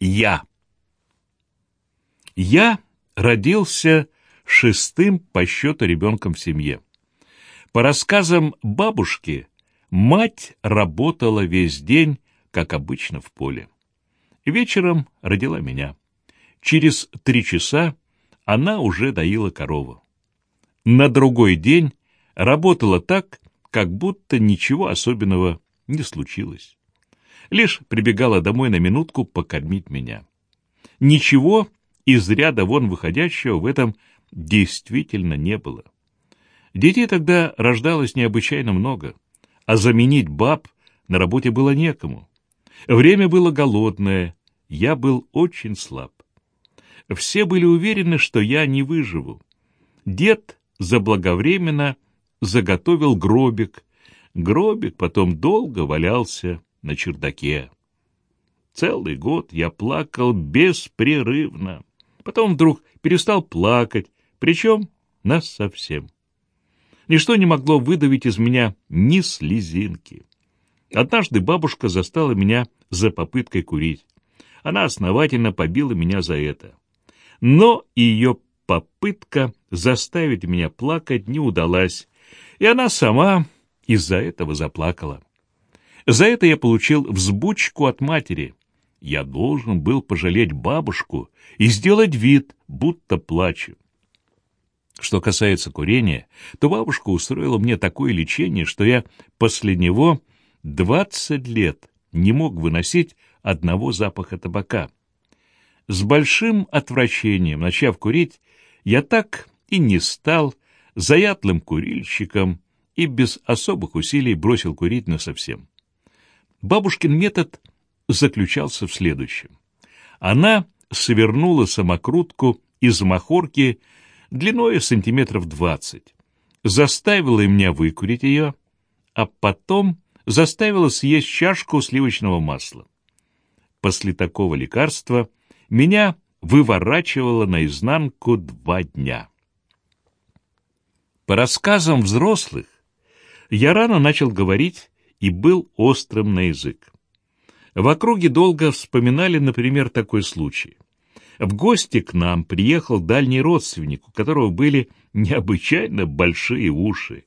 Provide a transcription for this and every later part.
Я. Я родился шестым по счету ребенком в семье. По рассказам бабушки, мать работала весь день, как обычно, в поле. Вечером родила меня. Через три часа она уже доила корову. На другой день работала так, как будто ничего особенного не случилось. Лишь прибегала домой на минутку покормить меня. Ничего из ряда вон выходящего в этом действительно не было. Детей тогда рождалось необычайно много, а заменить баб на работе было некому. Время было голодное, я был очень слаб. Все были уверены, что я не выживу. Дед заблаговременно заготовил гробик. Гробик потом долго валялся на чердаке. Целый год я плакал беспрерывно. Потом вдруг перестал плакать, причем нас совсем. Ничто не могло выдавить из меня ни слезинки. Однажды бабушка застала меня за попыткой курить. Она основательно побила меня за это. Но ее попытка заставить меня плакать не удалась, и она сама из-за этого заплакала. За это я получил взбучку от матери. Я должен был пожалеть бабушку и сделать вид, будто плачу. Что касается курения, то бабушка устроила мне такое лечение, что я после него двадцать лет не мог выносить одного запаха табака. С большим отвращением, начав курить, я так и не стал заядлым курильщиком и без особых усилий бросил курить насовсем. Бабушкин метод заключался в следующем. Она свернула самокрутку из махорки длиной сантиметров двадцать, заставила меня выкурить ее, а потом заставила съесть чашку сливочного масла. После такого лекарства меня выворачивало наизнанку два дня. По рассказам взрослых, я рано начал говорить и был острым на язык. В округе долго вспоминали, например, такой случай. В гости к нам приехал дальний родственник, у которого были необычайно большие уши.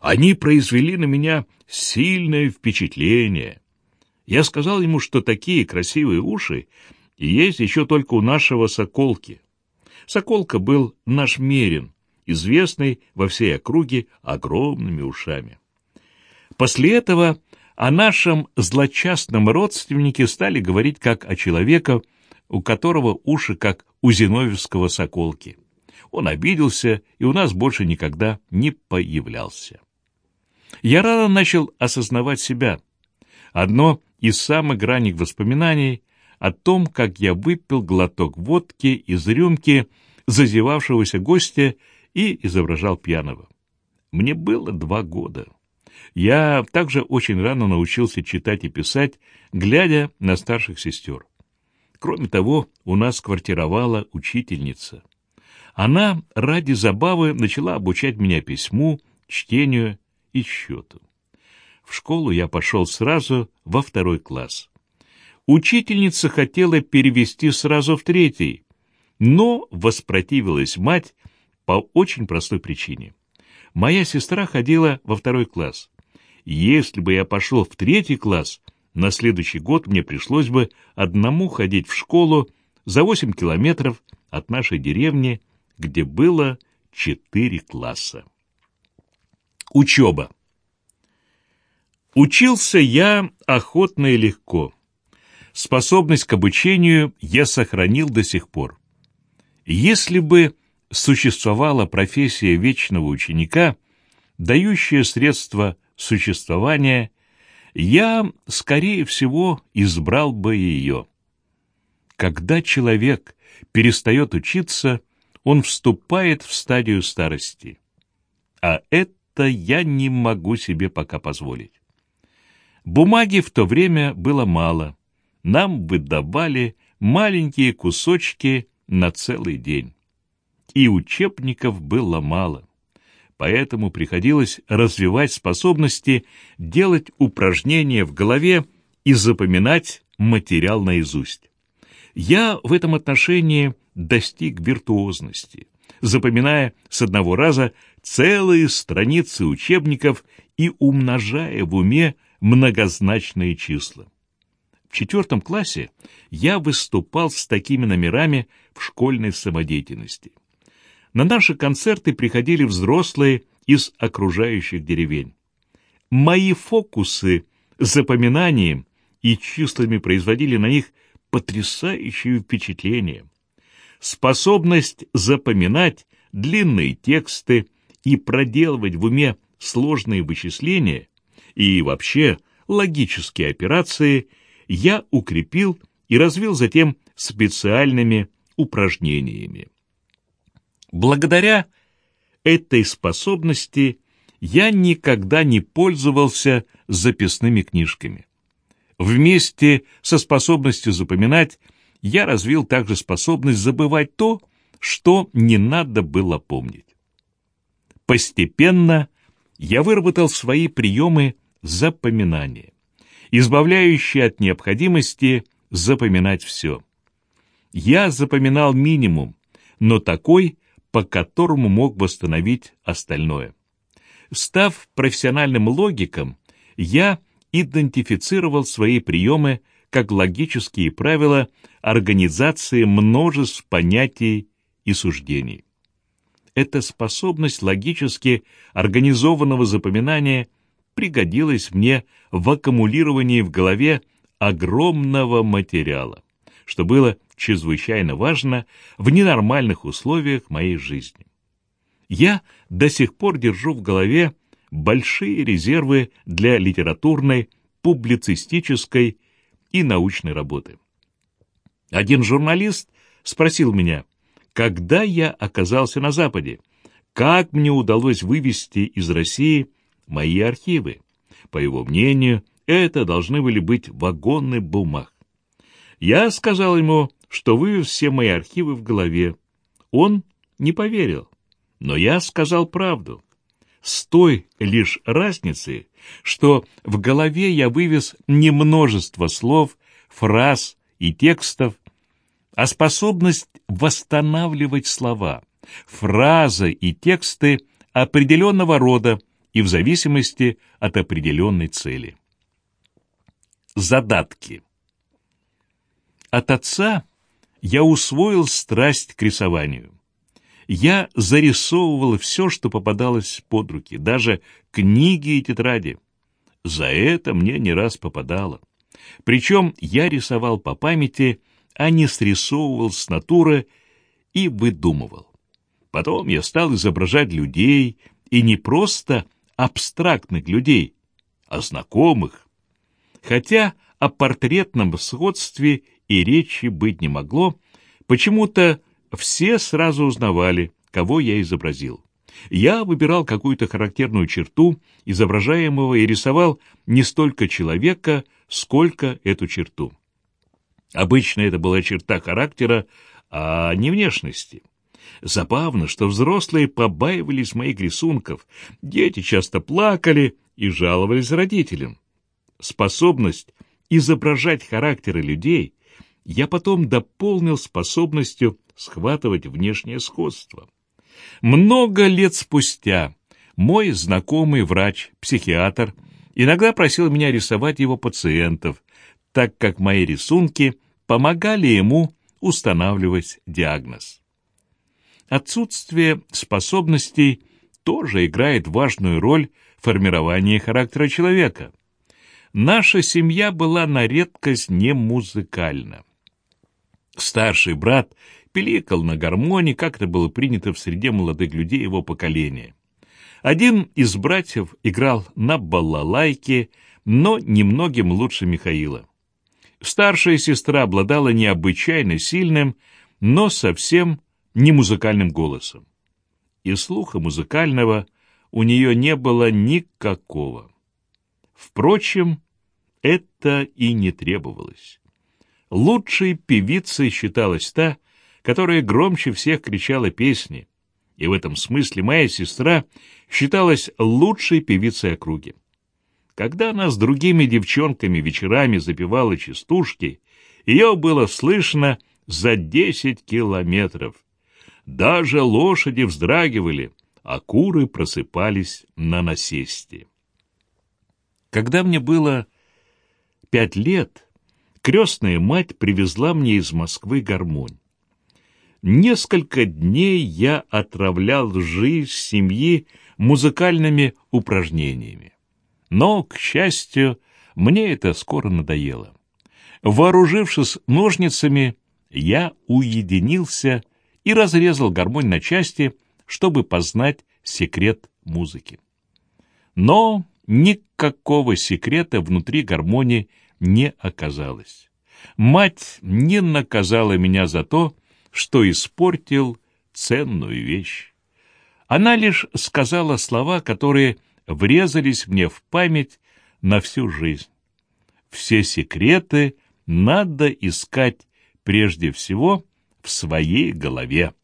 Они произвели на меня сильное впечатление. Я сказал ему, что такие красивые уши есть еще только у нашего Соколки. Соколка был наш мерин, известный во всей округе огромными ушами. После этого о нашем злочастном родственнике стали говорить как о человеке, у которого уши как у зиновьевского Соколки. Он обиделся и у нас больше никогда не появлялся. Я рано начал осознавать себя. Одно из самых ранних воспоминаний о том, как я выпил глоток водки из рюмки зазевавшегося гостя и изображал пьяного. Мне было два года. Я также очень рано научился читать и писать, глядя на старших сестер. Кроме того, у нас квартировала учительница. Она ради забавы начала обучать меня письму, чтению и счету. В школу я пошел сразу во второй класс. Учительница хотела перевести сразу в третий, но воспротивилась мать по очень простой причине. Моя сестра ходила во второй класс. Если бы я пошел в третий класс, на следующий год мне пришлось бы одному ходить в школу за восемь километров от нашей деревни, где было четыре класса. Учеба. Учился я охотно и легко. Способность к обучению я сохранил до сих пор. Если бы существовала профессия вечного ученика, дающая средства существования, я, скорее всего, избрал бы ее. Когда человек перестает учиться, он вступает в стадию старости. А это я не могу себе пока позволить. Бумаги в то время было мало. Нам выдавали маленькие кусочки на целый день. И учебников было мало. Поэтому приходилось развивать способности делать упражнения в голове и запоминать материал наизусть. Я в этом отношении достиг виртуозности, запоминая с одного раза целые страницы учебников и умножая в уме многозначные числа. В четвертом классе я выступал с такими номерами в школьной самодеятельности. На наши концерты приходили взрослые из окружающих деревень. Мои фокусы запоминанием и числами производили на них потрясающее впечатление. Способность запоминать длинные тексты и проделывать в уме сложные вычисления и вообще логические операции я укрепил и развил затем специальными упражнениями. Благодаря этой способности я никогда не пользовался записными книжками. Вместе со способностью запоминать я развил также способность забывать то, что не надо было помнить. Постепенно я выработал свои приемы запоминания, избавляющие от необходимости запоминать все. Я запоминал минимум, но такой, по которому мог восстановить остальное. Став профессиональным логиком, я идентифицировал свои приемы как логические правила организации множеств понятий и суждений. Эта способность логически организованного запоминания пригодилась мне в аккумулировании в голове огромного материала, что было чрезвычайно важно в ненормальных условиях моей жизни. Я до сих пор держу в голове большие резервы для литературной, публицистической и научной работы. Один журналист спросил меня, когда я оказался на Западе, как мне удалось вывести из России мои архивы. По его мнению, это должны были быть вагоны бумаг. Я сказал ему, что вывез все мои архивы в голове. Он не поверил, но я сказал правду с той лишь разницей, что в голове я вывез не множество слов, фраз и текстов, а способность восстанавливать слова, фразы и тексты определенного рода и в зависимости от определенной цели. Задатки. От отца я усвоил страсть к рисованию я зарисовывал все, что попадалось под руки, даже книги и тетради. За это мне не раз попадало. Причем я рисовал по памяти, а не срисовывал с натуры и выдумывал. Потом я стал изображать людей, и не просто абстрактных людей, а знакомых. Хотя о портретном сходстве и речи быть не могло, почему-то все сразу узнавали, кого я изобразил. Я выбирал какую-то характерную черту изображаемого и рисовал не столько человека, сколько эту черту. Обычно это была черта характера, а не внешности. Забавно, что взрослые побаивались моих рисунков, дети часто плакали и жаловались родителям. Способность изображать характеры людей я потом дополнил способностью схватывать внешнее сходство. Много лет спустя мой знакомый врач-психиатр иногда просил меня рисовать его пациентов, так как мои рисунки помогали ему устанавливать диагноз. Отсутствие способностей тоже играет важную роль в формировании характера человека. Наша семья была на редкость не музыкальна. Старший брат пиликал на гармоне, как это было принято в среде молодых людей его поколения. Один из братьев играл на балалайке, но немногим лучше Михаила. Старшая сестра обладала необычайно сильным, но совсем не музыкальным голосом. И слуха музыкального у нее не было никакого. Впрочем, это и не требовалось. Лучшей певицей считалась та, которая громче всех кричала песни, и в этом смысле моя сестра считалась лучшей певицей округи. Когда она с другими девчонками вечерами запевала частушки, ее было слышно за десять километров. Даже лошади вздрагивали, а куры просыпались на насесте. Когда мне было пять лет, крестная мать привезла мне из Москвы гармонь. Несколько дней я отравлял жизнь семьи музыкальными упражнениями. Но, к счастью, мне это скоро надоело. Вооружившись ножницами, я уединился и разрезал гармонь на части, чтобы познать секрет музыки. Но никакого секрета внутри гармонии не оказалось. Мать не наказала меня за то, что испортил ценную вещь. Она лишь сказала слова, которые врезались мне в память на всю жизнь. Все секреты надо искать прежде всего в своей голове.